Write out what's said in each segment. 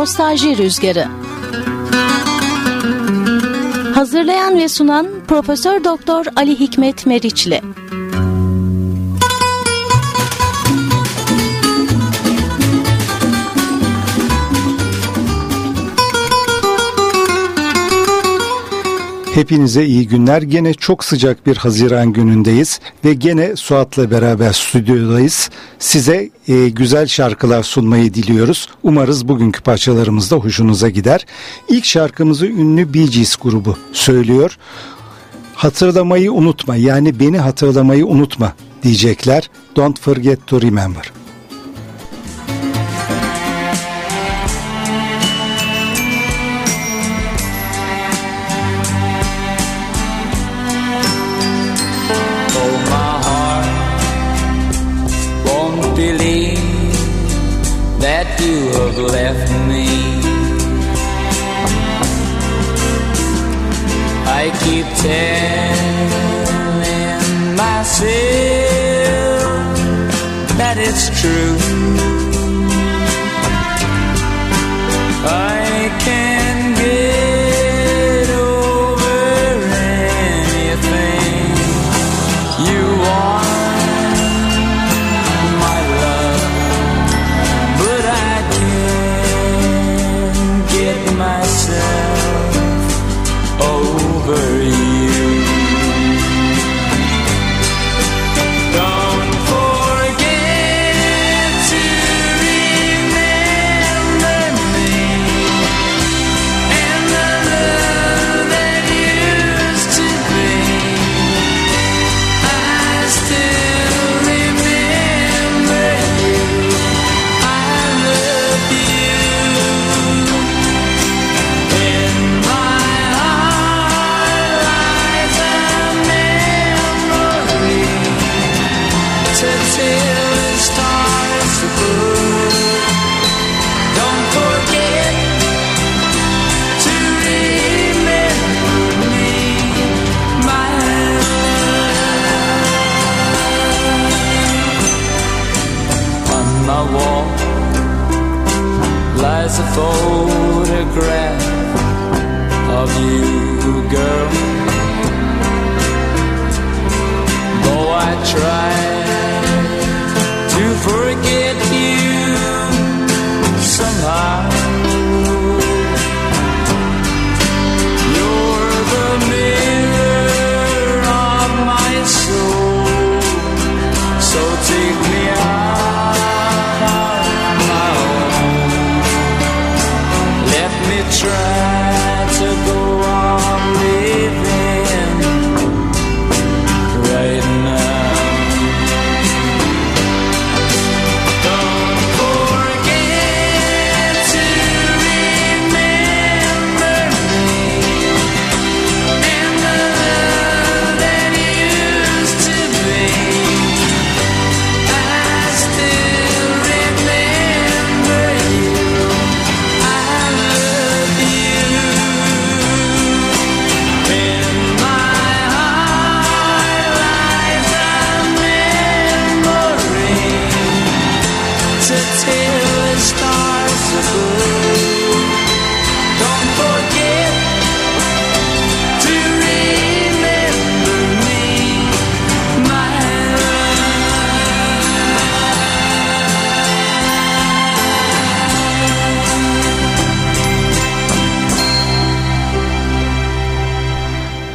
Nostalji Rüzgarı. Hazırlayan ve sunan Profesör Doktor Ali Hikmet Meriçli Hepinize iyi günler. Gene çok sıcak bir Haziran günündeyiz ve gene Suat'la beraber stüdyodayız. Size e, güzel şarkılar sunmayı diliyoruz. Umarız bugünkü parçalarımız da hoşunuza gider. İlk şarkımızı ünlü Bee Gees grubu söylüyor. Hatırlamayı unutma yani beni hatırlamayı unutma diyecekler. Don't forget to remember. Left me. I keep telling myself that it's true.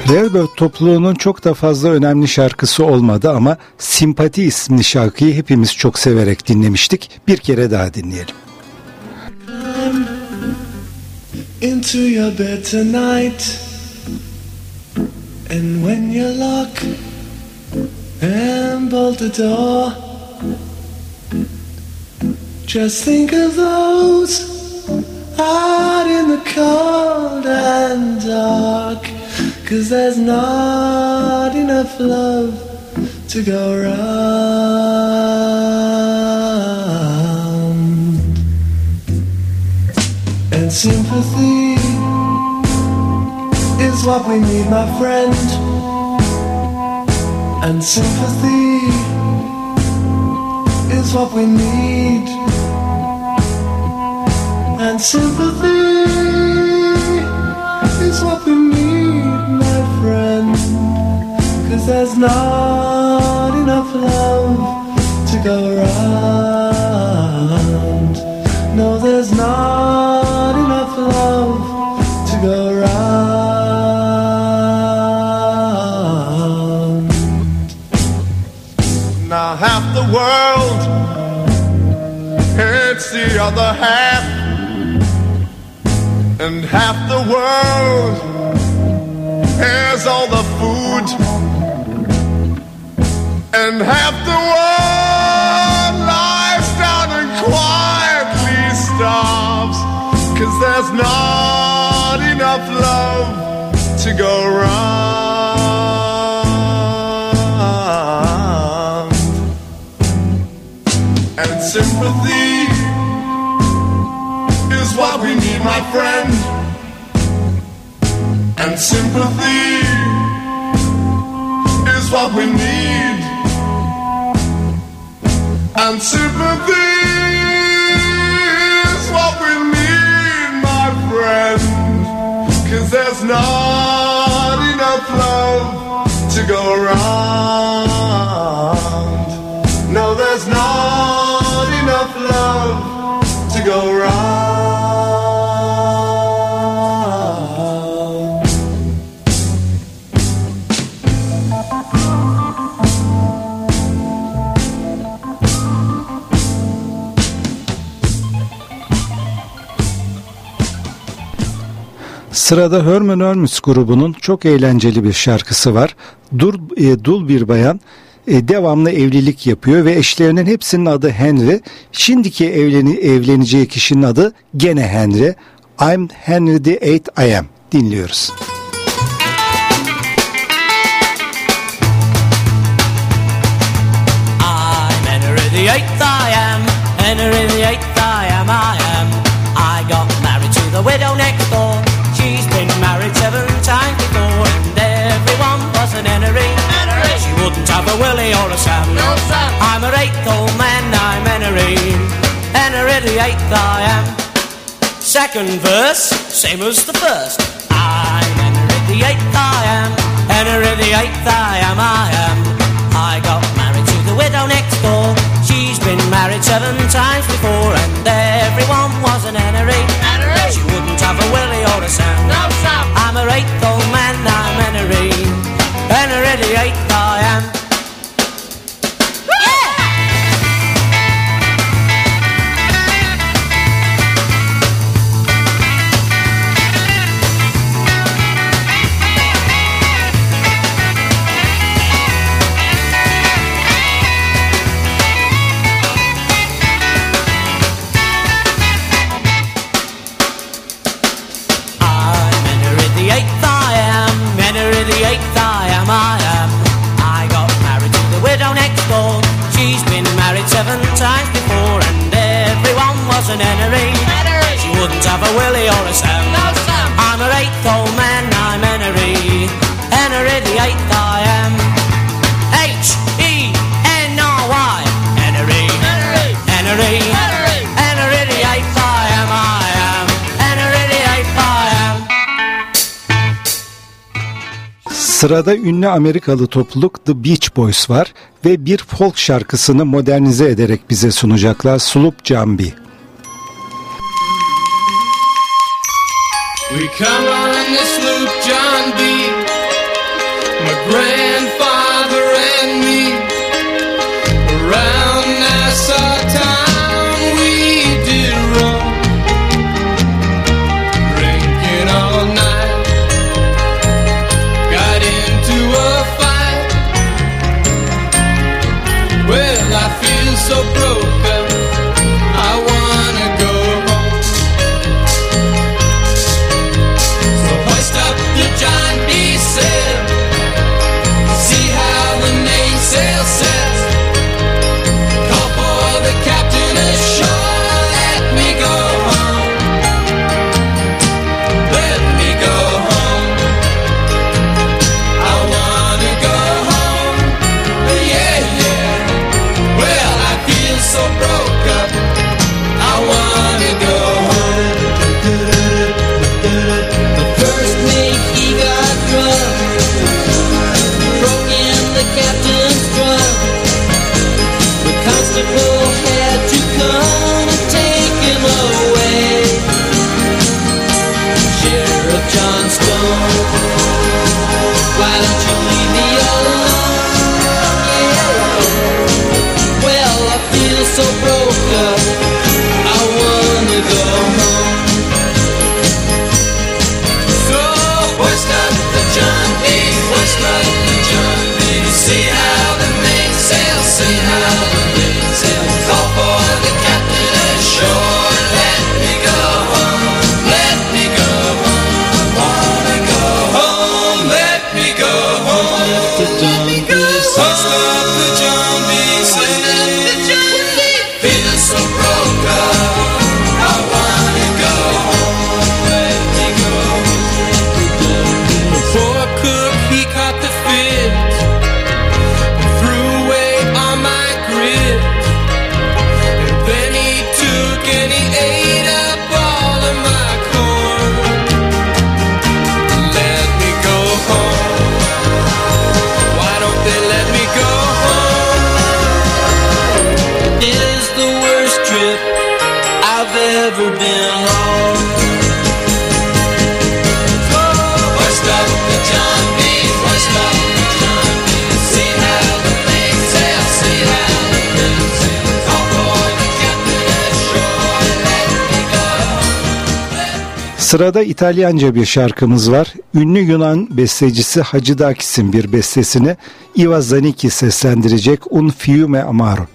Railbird topluluğunun çok da fazla önemli şarkısı olmadı ama Simpati isimli şarkıyı hepimiz çok severek dinlemiştik. Bir kere daha dinleyelim. Into your bed tonight And when you lock and bolt the door Just think of those out in the cold and dark Cause there's not enough love to go around. And sympathy is what we need, my friend. And sympathy is what we need. And sympathy is what we need, there's not enough love to go around. No, there's not enough love to go around. Now half the world hates the other half, and half the world has all the food, and half the world lies down and quietly starves, cause there's not enough love to go round and sympathy is what we need, my friend. And sympathy is what we need. And sympathy is what we need, my friend. Cause there's not enough love to go around. No, there's not Sırada Herman Hermits grubunun çok eğlenceli bir şarkısı var. Dur, e, dul bir bayan e, devamlı evlilik yapıyor ve eşlerinin hepsinin adı Henry. Şimdiki evleni, evleneceği kişinin adı gene Henry. I'm Henry the Eighth I am dinliyoruz. I'm Henry the Eighth, I am. Henry the Eighth, I am, I am. I got married to the widow wouldn't have a Willie or a Sam. No, Sam. I'm a eighth old man, I'm Henry. Henry the Eighth, I am. Second verse, same as the first. I'm Henry the Eighth, I am. Henry the Eighth, I am, I am. I got married to the widow next door. She's been married seven times before, and everyone was an Henry. Henry. She wouldn't have a Willie or a Sam. No, Sam. I'm her eighth old man, I'm Henry create I am. Times before, and everyone was an Henry. She wouldn't have a Willie or a Sam. No, Sam. I'm her eighth old man, I'm Henry. Henry the Eighth, Sırada ünlü Amerikalı topluluk The Beach Boys var ve bir folk şarkısını modernize ederek bize sunacaklar Sloop Jambi. We come on the sloop John B. My grandfather and me. Sırada İtalyanca bir şarkımız var. Ünlü Yunan bestecisi Hacı Dakis'in bir bestesini Iva Zaniki seslendirecek Un Fiume Amaro.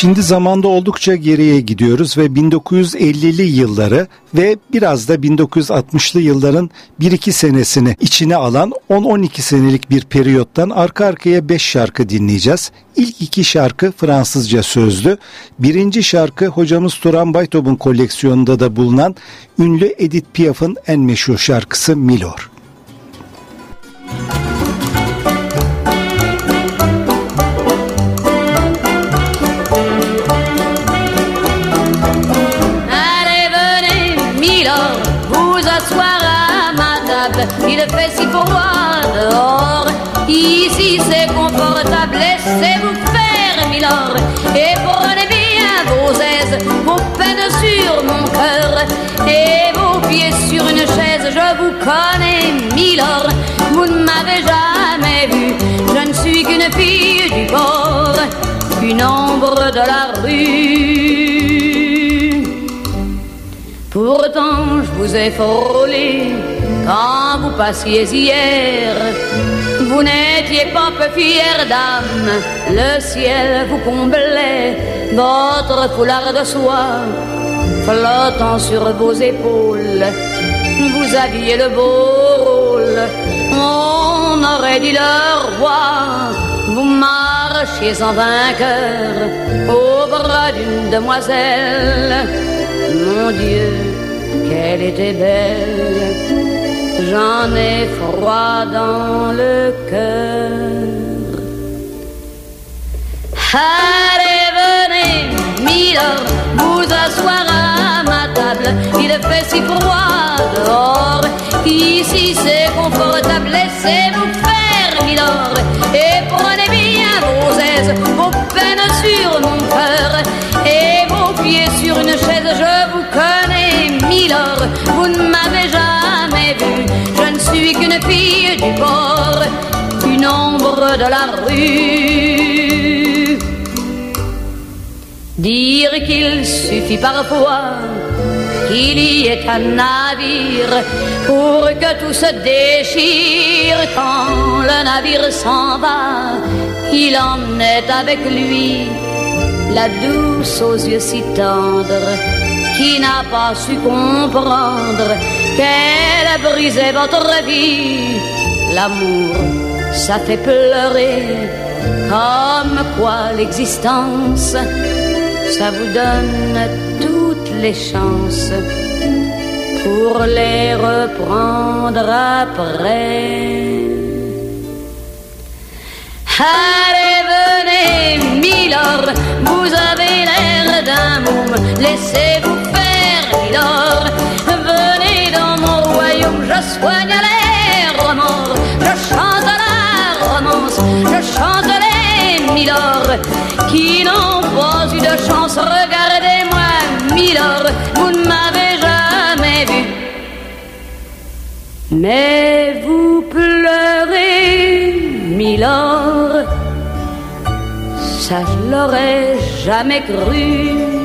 Şimdi zamanda oldukça geriye gidiyoruz ve 1950'li yılları ve biraz da 1960'lı yılların 1-2 senesini içine alan 10-12 senelik bir periyottan arka arkaya 5 şarkı dinleyeceğiz. İlk iki şarkı Fransızca sözlü. Birinci şarkı hocamız Turan Baytop'un koleksiyonunda da bulunan ünlü Edith Piaf'ın en meşhur şarkısı Milor. Allez, Ici c'est confortable, laissez-vous faire, Milord. Et prenez bien vos aises, vos peines sur mon cœur. Et vos pieds sur une chaise, je vous connais, Milord. Vous ne m'avez jamais vu, je ne suis qu'une fille du bord, une ombre de la rue. Pourtant, je vous ai frôlé quand vous passiez hier. Vous n'étiez pas peu fière d'âme, le ciel vous comblait, votre foulard de soie flottant sur vos épaules. Vous aviez le beau rôle, on aurait dit le roi. Vous marchiez en vainqueur au bras d'une demoiselle. Mon Dieu, qu'elle était belle. J'en ai froid dans le cœur. Allez, venez, Milord, vous asseoir à ma table. Il fait si froid dehors. Ici c'est confortable, laissez-vous faire, Milord. Et prenez bien vos aises, vos peines sur mon cœur. Et vos pieds sur une chaise, je vous connais, Milord. Vous ne qu'une fille du bord, une ombre de la rue. Dire qu'il suffit parfois qu'il y ait un navire pour que tout se déchire quand le navire s'en va. Il en est avec lui la douce aux yeux si tendres qui n'a pas su comprendre qu'elle a brisé votre vie. L'amour, ça fait pleurer comme quoi l'existence, ça vous donne toutes les chances pour les reprendre après. Allez, venez, Milord, vous avez l'air d'un môme, laissez-vous Venez dans mon royaume, je soigne les remords, je chante la romance, je chante les Milord, qui n'ont pas eu de chance. Regardez-moi, Milord, vous ne m'avez jamais vu. Mais vous pleurez, Milord, ça je l'aurais jamais cru.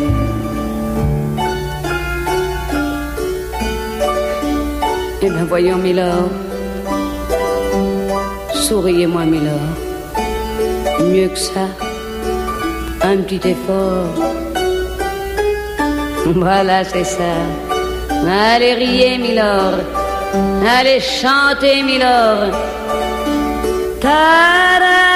Eh bien voyons, Milord. Souriez-moi, Milord. Mieux que ça, un petit effort. Voilà, c'est ça. Allez riez, Milord. Allez chanter, Milord. Ta-da!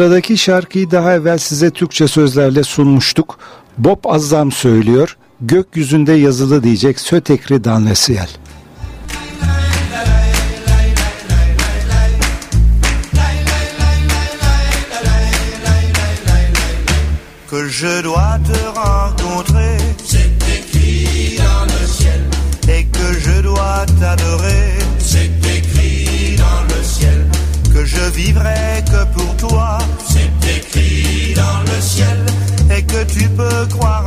Sıradaki şarkıyı daha evvel size Türkçe sözlerle sunmuştuk. Bob Azzam söylüyor. Gökyüzünde yazılı diyecek Sötekri Danlesiyel. que je dois te rencontrer. C'est écrit dans le ciel. Et que je dois t'adorer. C'est écrit dans le ciel. Que je vivrai que pour toi. C'est écrit dans le ciel. Et que tu peux croire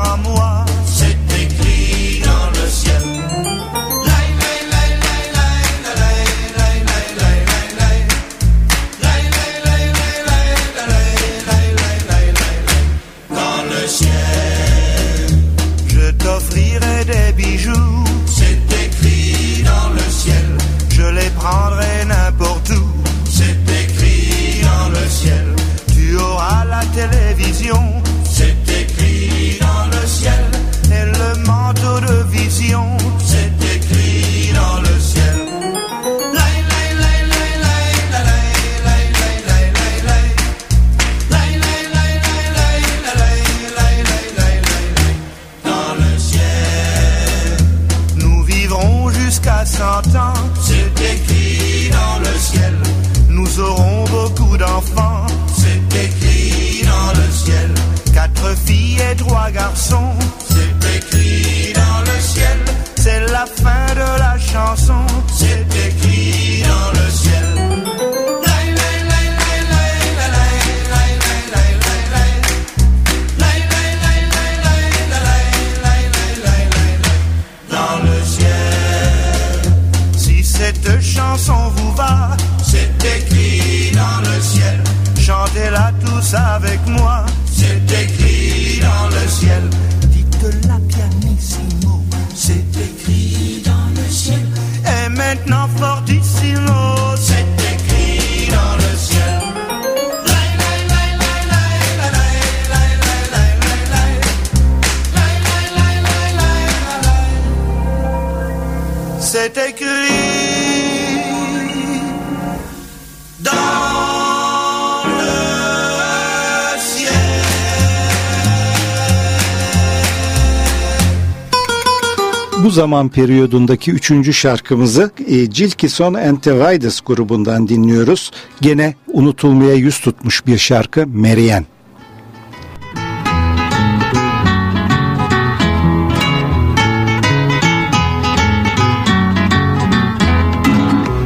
zaman periyodundaki üçüncü şarkımızı e, Cilkison and the Riders grubundan dinliyoruz. Gene unutulmaya yüz tutmuş bir şarkı Marianne.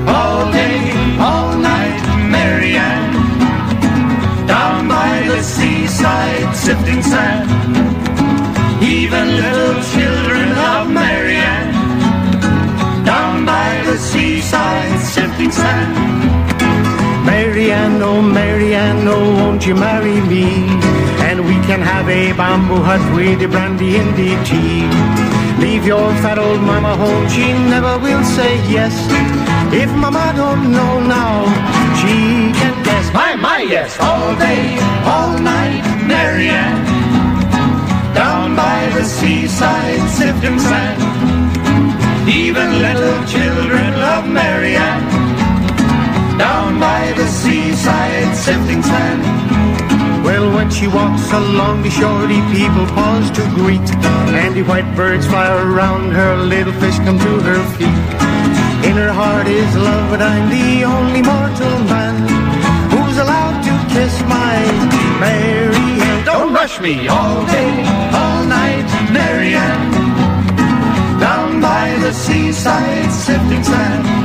all day, Marianne, oh Marianne, oh won't you marry me? And we can have a bamboo hut with the brandy and the tea. Leave your fat old mama home, she never will say yes. If mama don't know now, she can guess. My, my, yes, all day, all night, Marianne. Down by the seaside sifting sand. Even little children love Marianne. Down by the seaside sifting sand. Well, when she walks along the shore, the people pause to greet. And the white birds fly around her, little fish come to her feet. In her heart is love, but I'm the only mortal man who's allowed to kiss my Mary Ann. Don't rush me all day, all night, Mary Ann. Down by the seaside sifting sand.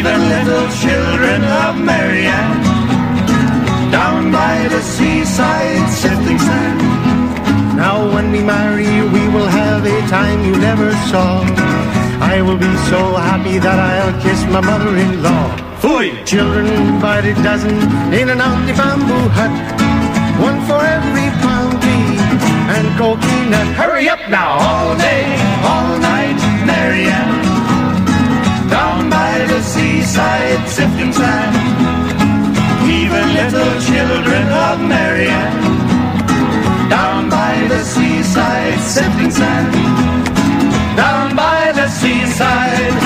Even little children love Mary Ann. Down by the seaside sifting sand. Now when we marry, we will have a time you never saw. I will be so happy that I'll kiss my mother-in-law. Fooey! Children by the dozen in and out the bamboo hut. One for every poundy and coconut. Hurry up now, all day, all night, Marianne. By the seaside sifting sand. Even little children of Marianne. Down by the seaside sifting sand. Down by the seaside,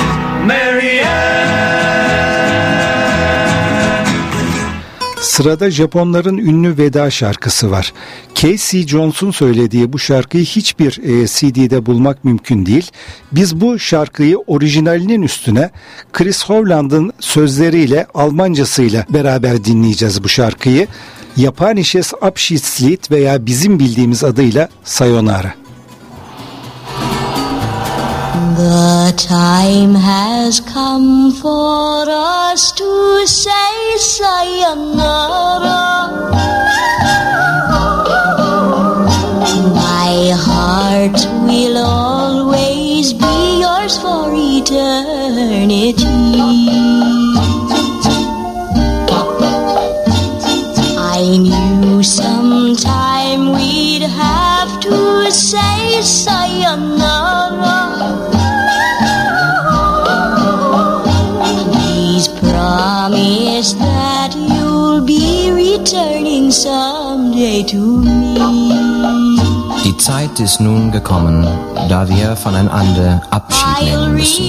Sırada Japonların ünlü veda şarkısı var. Casey Jones'un söylediği bu şarkıyı hiçbir e, CD'de bulmak mümkün değil. Biz bu şarkıyı orijinalinin üstüne Chris Howland'ın sözleriyle Almancasıyla beraber dinleyeceğiz bu şarkıyı. Japanisches Abschiedslied veya bizim bildiğimiz adıyla Sayonara. The time has come for us to say sayonara. My heart will always be yours for eternity. I knew sometime we'd have to say sayonara. Die Zeit ist nun gekommen, da wir voneinander Abschied nehmen müssen.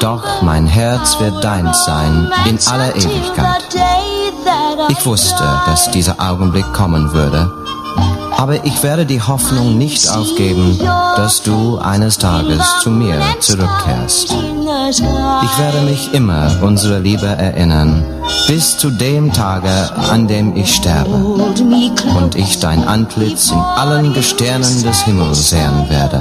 Doch mein Herz wird deins sein in aller Ewigkeit. Ich wusste, dass dieser Augenblick kommen würde, aber ich werde die Hoffnung nicht aufgeben, dass du eines Tages zu mir zurückkehrst. Ich werde mich immer unserer Liebe erinnern, bis zu dem Tage, an dem ich sterbe und ich dein Antlitz in allen Gestirnen des Himmels sehen werde.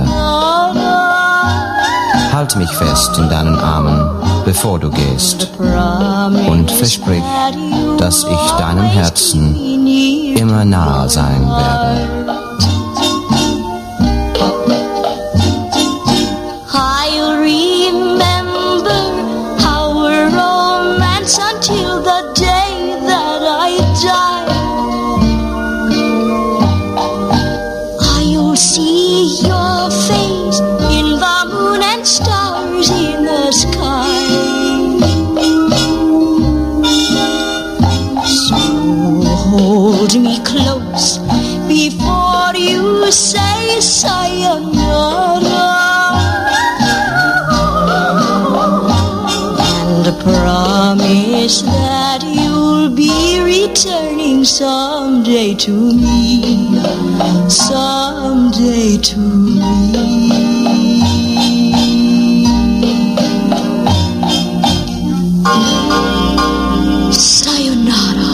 Halt mich fest in deinen Armen, bevor du gehst, und versprich, dass ich deinem Herzen immer nahe sein werde. Returning someday to me. Someday to me. Sayonara.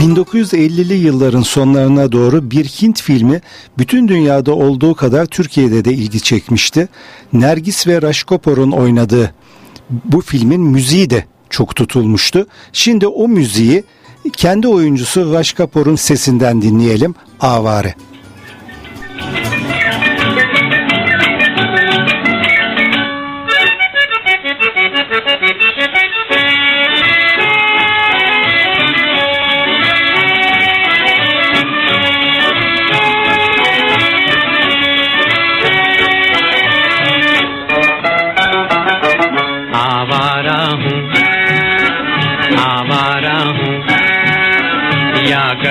1950'li yılların sonlarına doğru bir Hint filmi bütün dünyada olduğu kadar Türkiye'de de ilgi çekmişti. Nergis ve Raşkopor'un oynadığı bu filmin müziği de çok tutulmuştu. Şimdi o müziği kendi oyuncusu Raşkopor'un sesinden dinleyelim. Avare.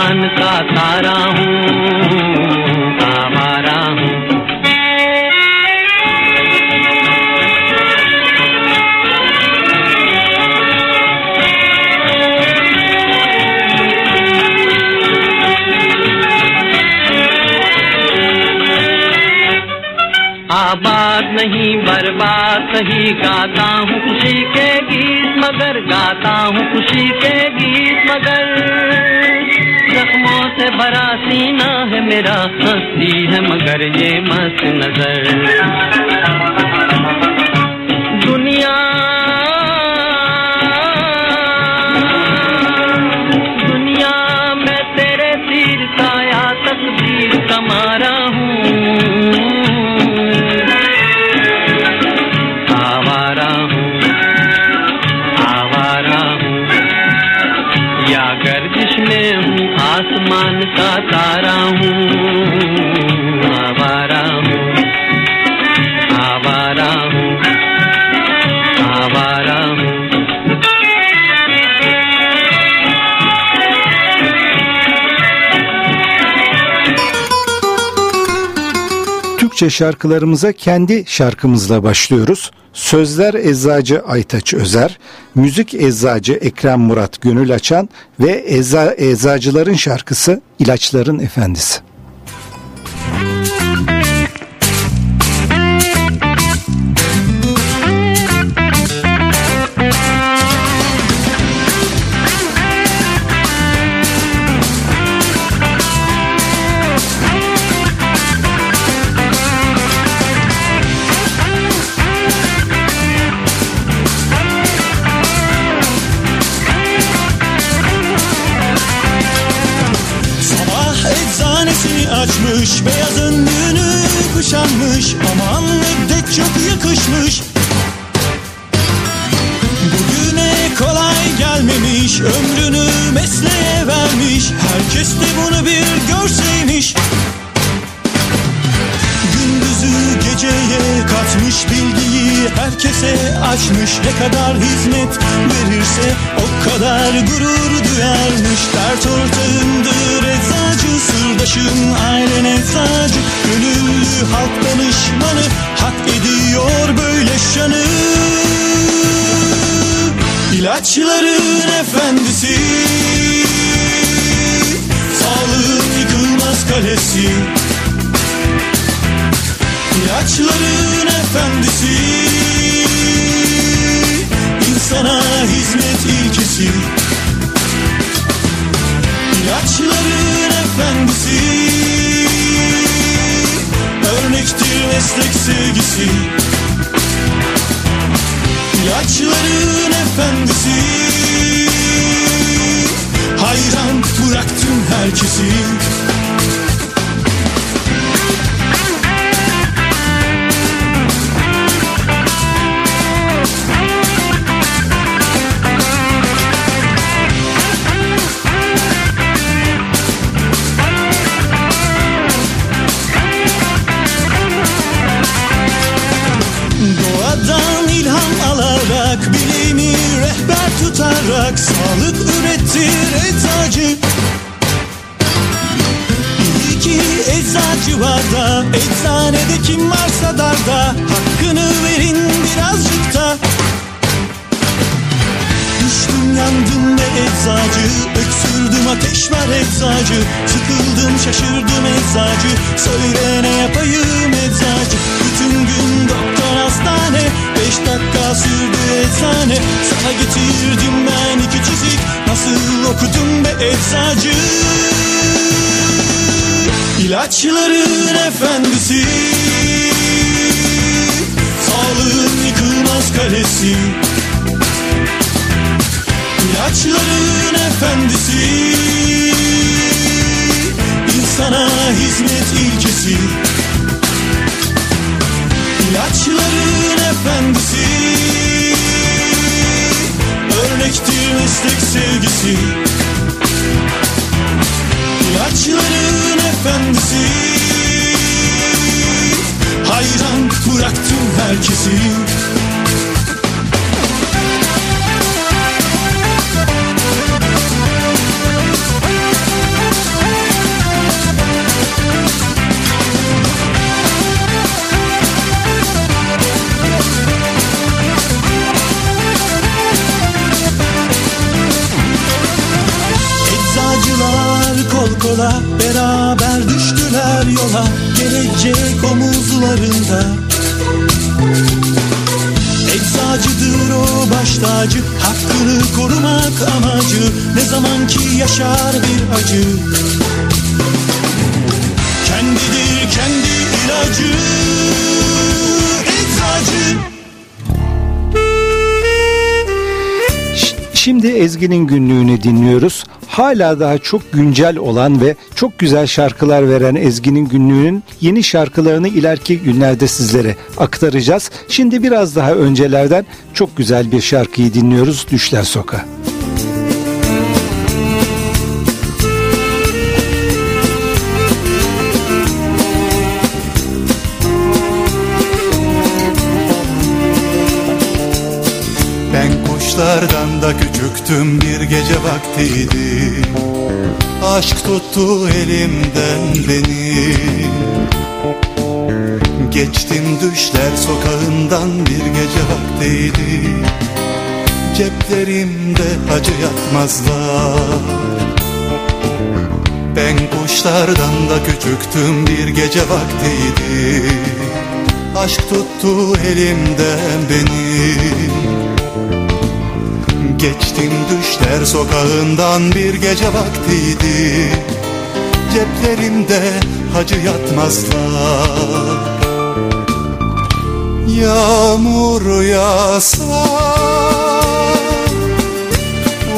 आसमान का तारा हूँ आवारा हूँ। आबाद नहीं, बर्बाद सही गाता हूँ खुशी के गीत, मगर गाता हूँ खुशी के गीत मगर। से भरा सीना है मेरा हँसी है मगर ये मस्त नज़र। Türkçe şarkılarımıza kendi şarkımızla başlıyoruz. Sözler Eczacı Aytaç Özer, müzik Eczacı Ekrem Murat Gönül Açan ve eza, Eczacıların şarkısı İlaçların Efendisi. Çok yakışmış. Bugüne kolay gelmemiş Ömrünü mesleğe vermiş. Herkes de bunu bir görseymiş. Gündüzü geceye katmış bilgiyi herkese açmış Ne kadar hizmet verirse o kadar gurur duyarmış. Dert ortağındır eczacı sırdaşın ailen eczacı Gönüllü halk danışmanı hak ediyor böyle şanı. İlaçların efendisi Sağlığın yıkılmaz kalesi İlaçların efendisi. İnsana hizmet ilkesi. İlaçların efendisi. Örnektir meslek sevgisi. İlaçların efendisi. Hayran bıraktım herkesi Doğadan ilham alarak bilimi rehber tutarak Sağlık ürettir eczacı. Ki eczacı var da Eczanede kim varsa darda Hakkını verin birazcık da eczacı Öksürdüm ateş var eczacı. Sıkıldım şaşırdım eczacı. Söyle ne yapayım eczacı? Bütün gün doktor hastane Beş dakika sürdü eczane. Sana getirdim ben iki çizik Nasıl okudum be eczacı? İlaçların efendisi. Sağlığın yıkılmaz kalesi İlaçların efendisi. İnsana hizmet ilkesi. İlaçların efendisi. Örnektir meslek sevgisi. İlaçların efendisi. Hayran bıraktım herkesi yola Gelecek omuzlarında. Eczacıdır o baş tacı Hakkını korumak amacı. Ne zaman ki yaşar bir acı. Kendidir kendi ilacı. Eczacı Şimdi Ezgi'nin günlüğünü dinliyoruz. Hala daha çok güncel olan ve çok güzel şarkılar veren Ezgi'nin günlüğünün yeni şarkılarını ileriki günlerde sizlere aktaracağız. Şimdi biraz daha öncelerden çok güzel bir şarkıyı dinliyoruz Düşler Sokağı. Ben kuşlardan da küçüktüm bir gece vaktiydi. Aşk tuttu elimden beni. Geçtim düşler sokağından bir gece vaktiydi. Ceplerimde acı yatmazlar. Ben kuşlardan da küçüktüm bir gece vaktiydi. Aşk tuttu elimden beni Geçtim düşler sokağından bir gece vaktiydi. Ceplerimde hacı yatmazlar. Yağmur yağsa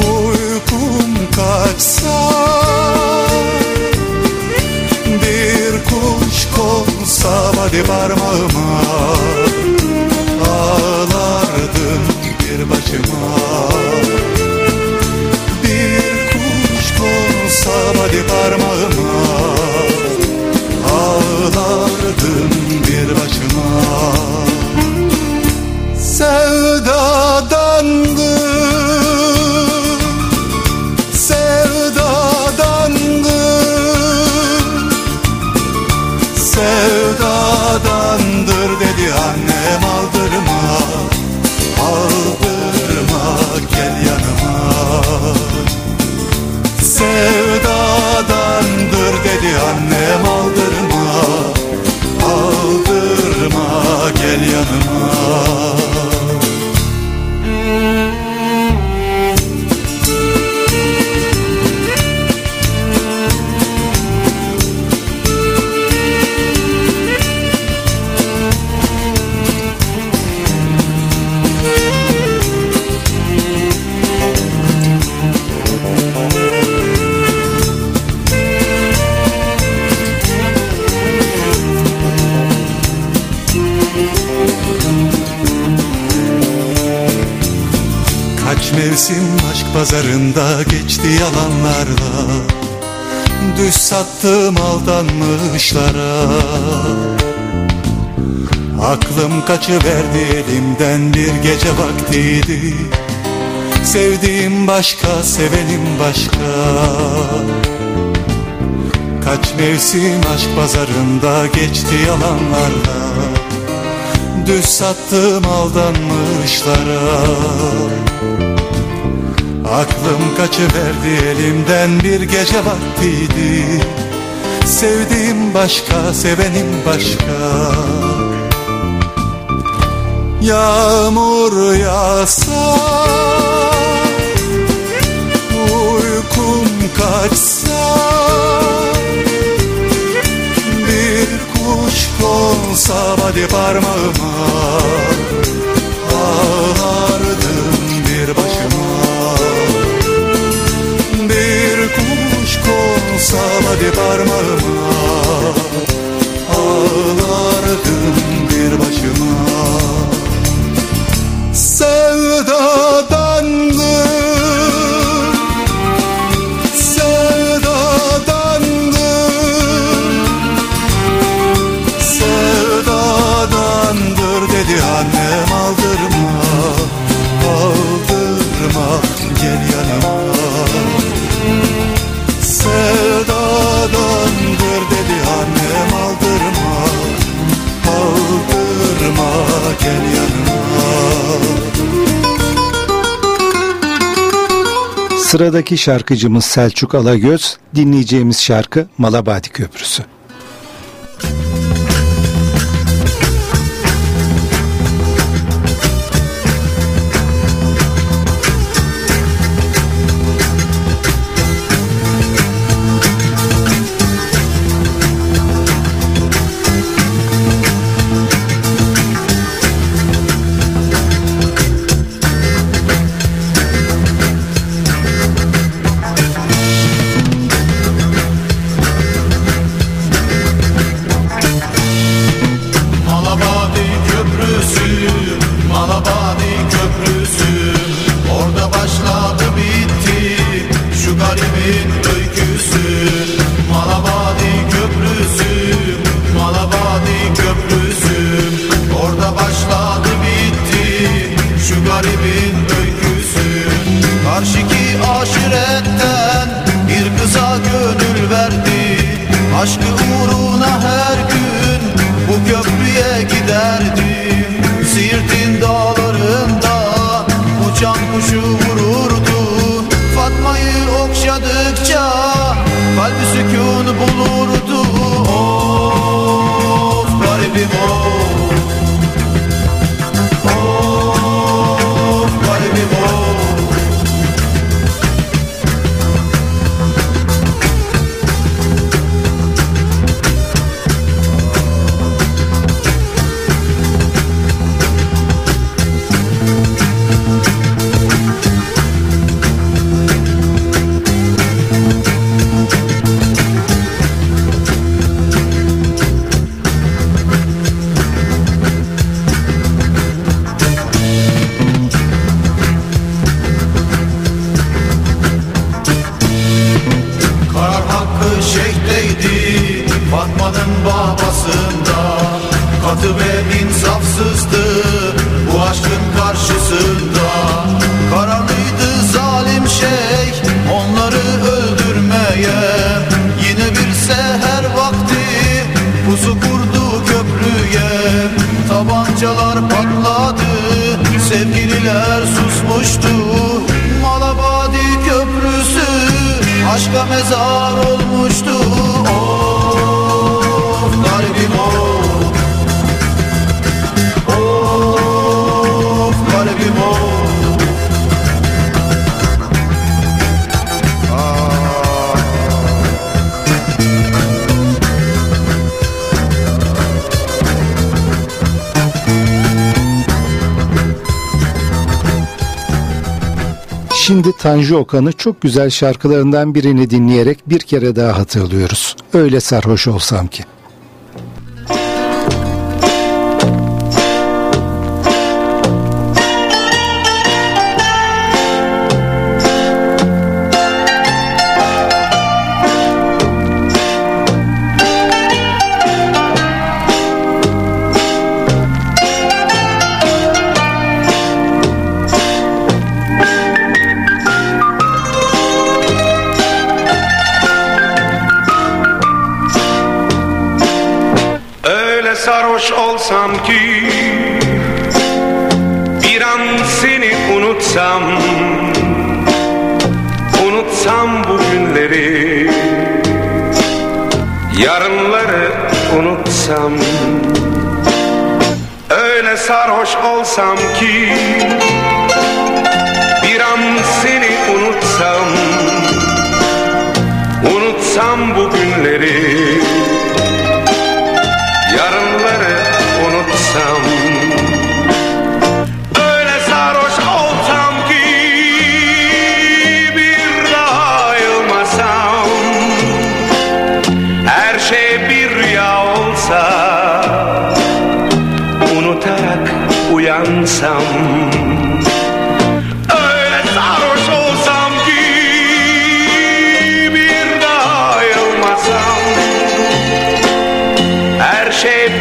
Uykum kaçsa Bir kuş konsa hadi parmağıma bir başıma. Bir kuş konsa hadi parmağıma Düş sattım aldanmışlara. Aklım kaçıverdi elimden bir gece vaktiydi. Sevdiğim başka, sevenim başka. Kaç mevsim aşk pazarında geçti yalanlarla. Düz sattım aldanmışlara Aklım kaçıverdi elimden bir gece vaktiydi. Sevdiğim başka, sevenim başka. Yağmur yağsa Uykum kaçsa Bir kuş konsa hadi parmağıma. دیوار مرمر Sıradaki şarkıcımız Selçuk Alagöz, dinleyeceğimiz şarkı Malabadi Köprüsü. Şimdi Tanju Okan'ı çok güzel şarkılarından birini dinleyerek bir kere daha hatırlıyoruz. Öyle sarhoş olsam ki.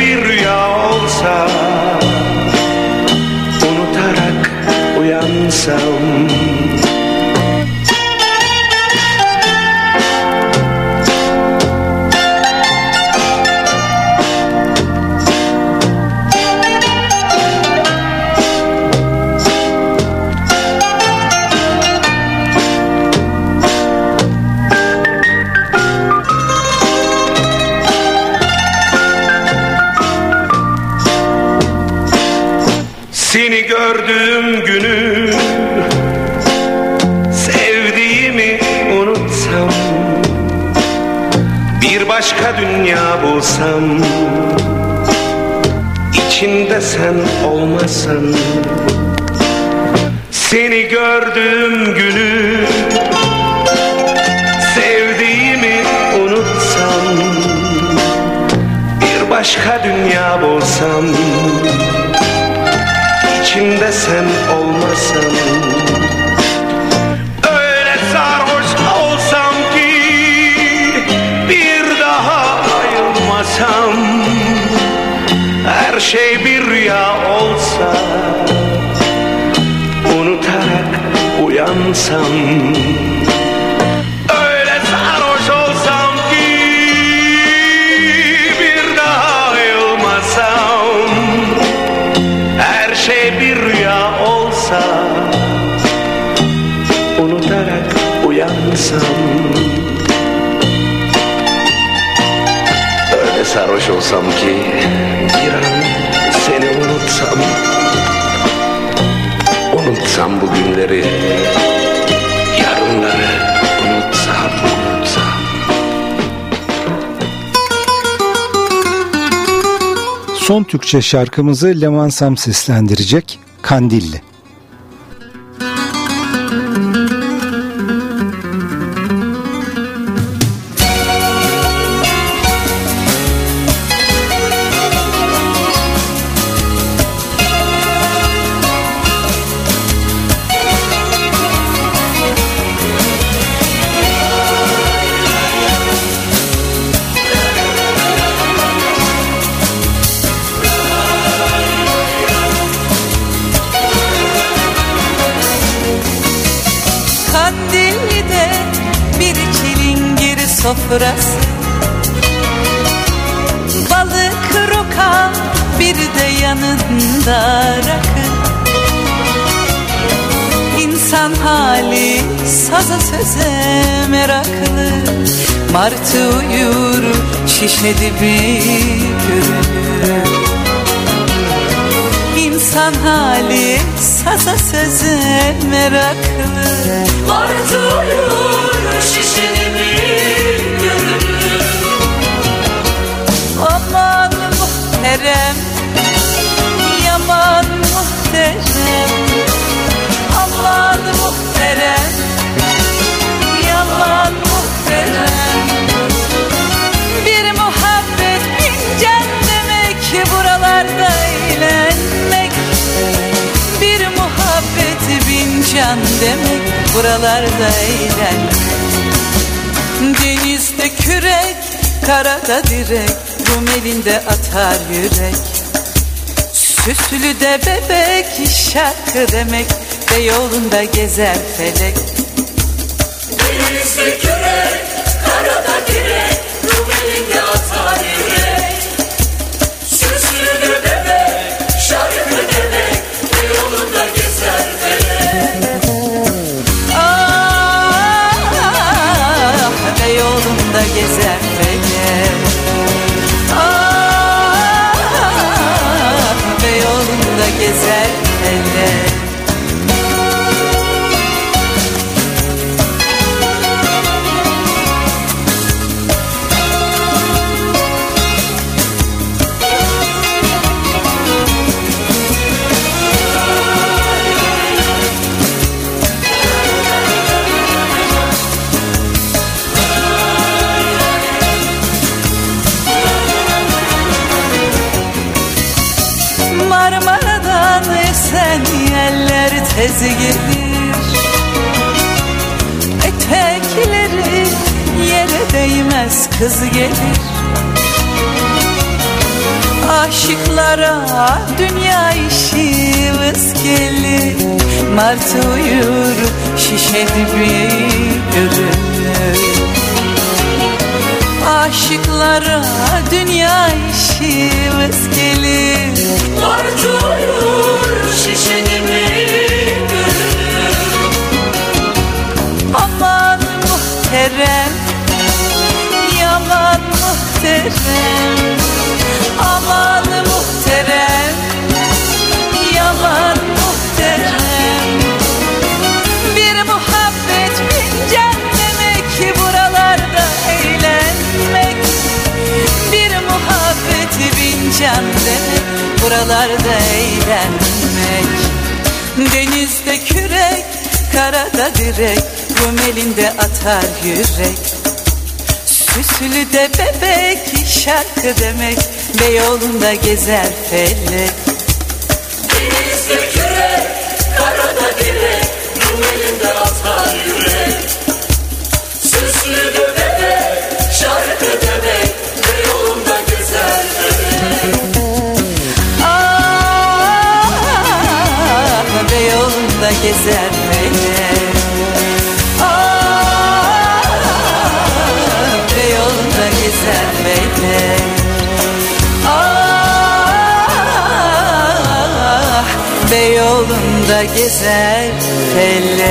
Bir rüya olsa Unutarak uyansam sen olmasan. Seni gördüğüm günü Sevdiğimi unutsam. Bir başka dünya bulsam uyansam Öyle sarhoş olsam ki Bir daha ayılmasam her şey bir rüya olsa Unutarak uyansam. Öyle sarhoş olsam ki Bir an seni unutsam. Unutsam bugünleri Yarınları Son Türkçe şarkımızı Leman Sam seslendirecek Kandilli. Martı uyur şişe dibi görünür İnsan hali saza söze meraklı. Martı uyur şişeli bir görünür Aman muhterem bincan demek Buralarda eğlenmek. Denizde kürek Karada direk Rum elinde atar yürek. Süslü de bebek şarkı demek Ve yolunda gezer felek. Denizde kürek, karada direk Rum elinde atar yürek tez gelir. Etekleri yere değmez kız gelir. Aşıklara dünya işi vız gelir. Martı uyur şişe dibi görür Aşıklara dünya işi vız gelir. Martı uyur şişe gibi Aman muhterem Yaman muhterem. Aman muhterem Yaman muhterem. Bir muhabbet fincan demek Buralarda eğlenmek. Bir muhabbet fincan demek Buralarda eğlenmek. Denizde kürek Karada direk Rumelinde atar yürek. Süslü de bebek şarkı demek. Beyoğlu'nda gezer felek. Denizde kürek, karada direk Rumelinde atar yürek. Süslü de bebek, şarkı demek. Ve yolunda gezer bebek Ah Beyoğlu'nda gezer felek Beyoğlu'nda gezer felek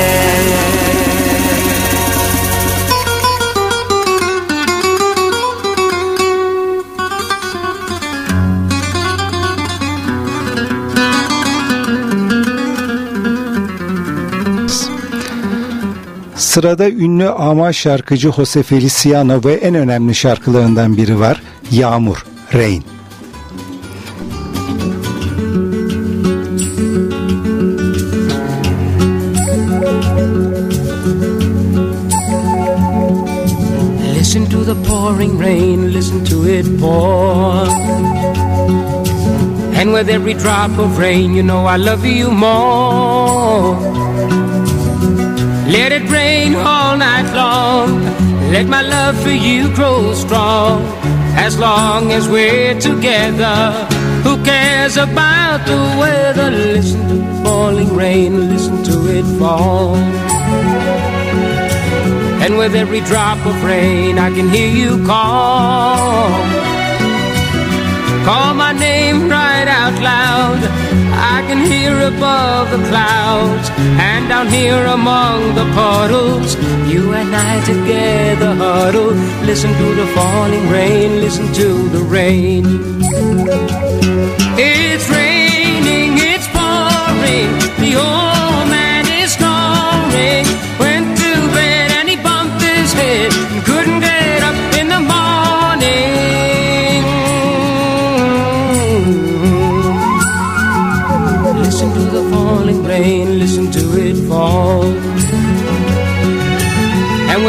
Sırada ünlü ama şarkıcı Jose Feliciano ve en önemli şarkılarından biri var. Yağmur, Rain. Drop of rain, you know I love you more. Let it rain all night long. Let my love for you grow strong. As long as we're together, who cares about the weather? Listen to the falling rain, listen to it fall. And with every drop of rain, I can hear you call. Call my name I can hear above the clouds and down here among the puddles. You and I together huddle. Listen to the falling rain, listen to the rain. It's raining, it's pouring. The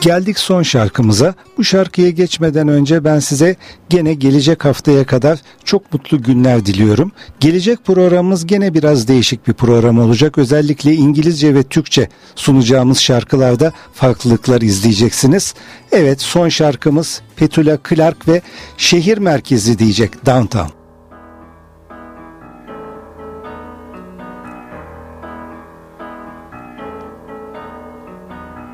Geldik son şarkımıza. Bu şarkıya geçmeden önce ben size gene gelecek haftaya kadar çok mutlu günler diliyorum. Gelecek programımız gene biraz değişik bir program olacak. Özellikle İngilizce ve Türkçe sunacağımız şarkılarda farklılıklar izleyeceksiniz. Evet son şarkımız Petula Clark ve Şehir Merkezi diyecek Downtown.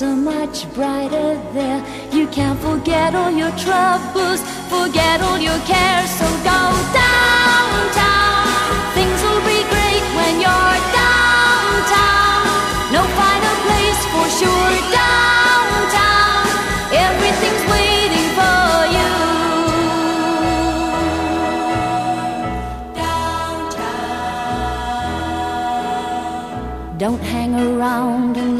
Are much brighter there. You can't forget all your troubles, forget all your cares. So go downtown. Things will be great when you're downtown. No finer place for sure. Downtown, everything's waiting for you. Downtown. Don't hang around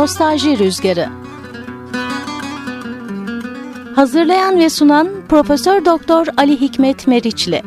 Nostalji Rüzgarı. Hazırlayan ve sunan Profesör Doktor Ali Hikmet Meriçli